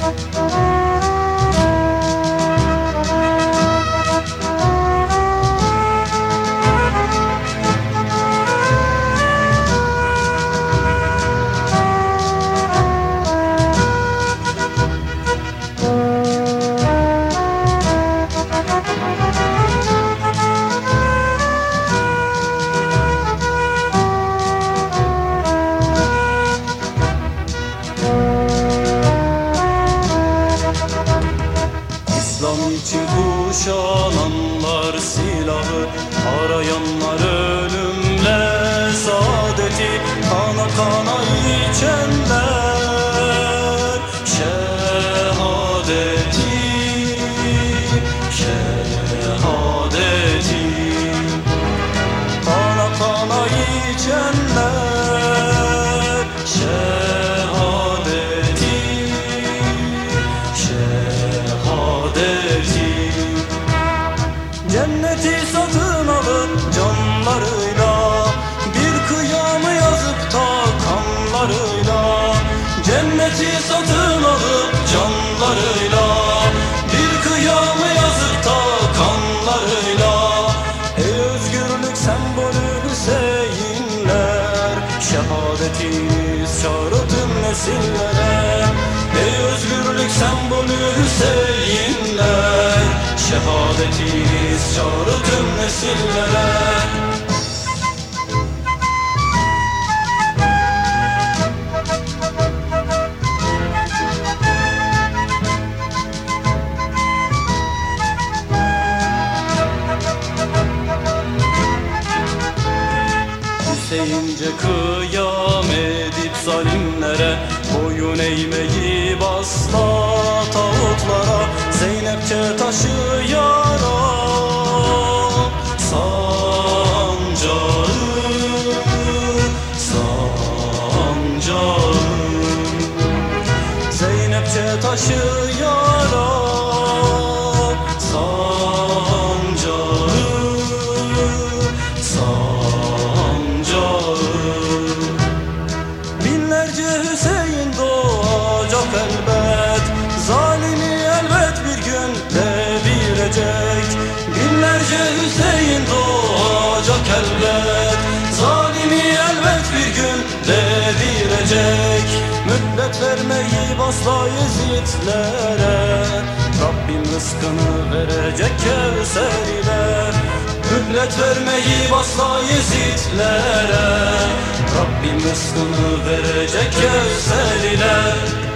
Música Arayanlar ölümle saadeti Kana kana içenler Cenneti satın alıp canlarıyla Bir kıyamı yazıp da kanlarıyla. Ey özgürlük sembolü Hüseyinler Şehadetiniz çağrı tüm nesillere. Ey özgürlük sembolü Hüseyinler Şehadetiniz çağrı tüm nesillere Hüseyince kıyam edip zalimlere Boyun eğmeyi basla tağutlara Zeynepçe taşı Binlerce Hüseyin doğacak elbet Zalimi elbet bir gün devirecek Mühlet vermeyi basla Yezidlere Rabbim rızkını verecek Kevser ile Mühlet vermeyi basla Yezidlere Rabbim rızkını verecek Kevser ile